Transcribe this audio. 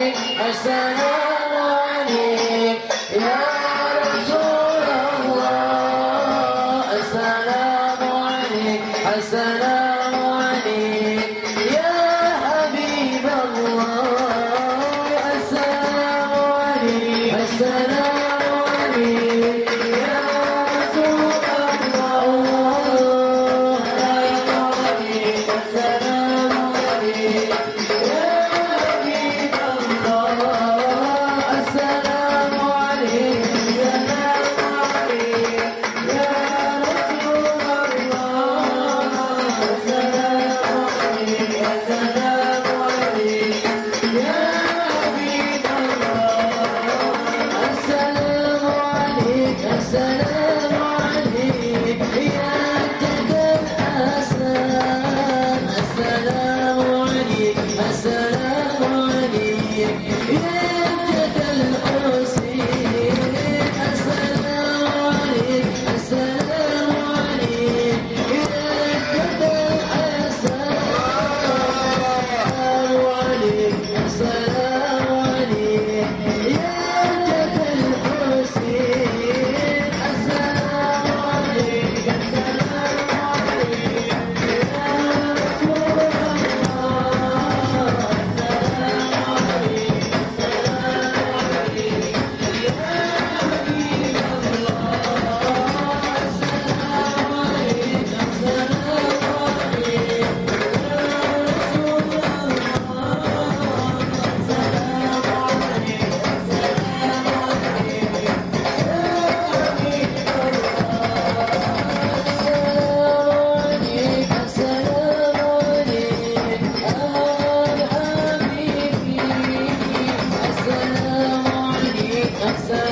السلام عليك يا رسول الله السلام عليك. السلام عليك يا حبيب الله السلام عليك. السلام That's, uh,